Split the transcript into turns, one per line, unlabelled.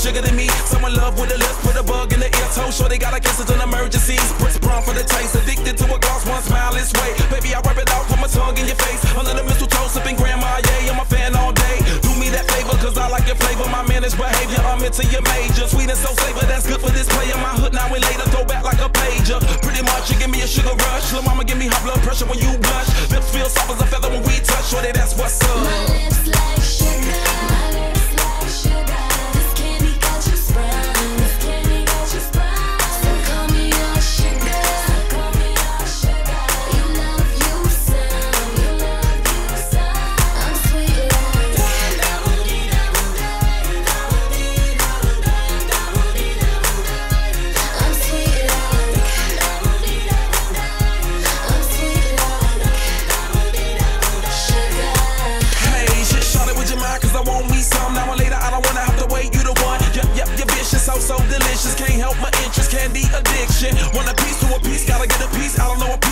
sugar than me. Someone love with a lips, put a bug in the ear toe. Sure they got a guess it's an emergency. Spritz brown for the taste, addicted to a gloss, one smile is way. Baby, I rub it out, put my tongue in your face. Under the mistletoe, sipping grandma, yeah, I'm a fan all day. Do me that favor, cause I like your flavor. My managed behavior, I'm into your major. Sweet and so savor, that's good for this player. My hood now and later, throw back like a pager. Pretty much, you give me a sugar rush. Lil' mama, give me high blood pressure when you blush. Lips feel soft as a feather when
candy
addiction. Want a piece to a piece, gotta get a piece. I don't know a piece,